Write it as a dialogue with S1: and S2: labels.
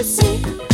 S1: to see